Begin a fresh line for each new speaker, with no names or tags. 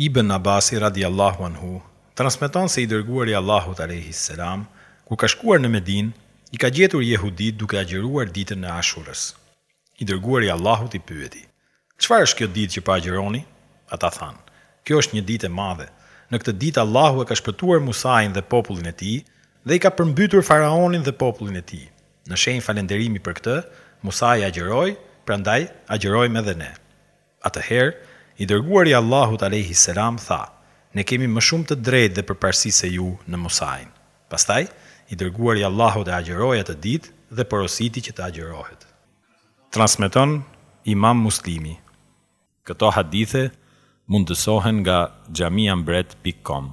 Ibn Abasi radiallahu anhu transmeton se i Dërguari i Allahut alejhi selam kur ka shkuar në Medinë i ka gjetur jehuditë duke agjëruar ditën e Ashurës. I Dërguari i Allahut i pyeti, Çfarë është kjo ditë që po agjëroni? Ata thanë, Kjo është një ditë e madhe. Në këtë ditë Allahu e ka shpëtuar Musain dhe popullin e tij dhe i ka përmbytur faraonin dhe popullin e tij. Në shenjë falenderimi për këtë, Musai agjëroi, prandaj agjërojmë edhe ne. Atëherë, i Dërguari i Allahut alejhi selam tha, Ne kemi më shumë të drejtë dhe përparësi se ju në Musain. Pastaj, i Dërguari i Allahut e agjëroi atë ditë dhe porositi që të agjërohet. Transmeton Imam Muslimi. Këto hadithe mundësohen nga xhamia mbret pikë kom.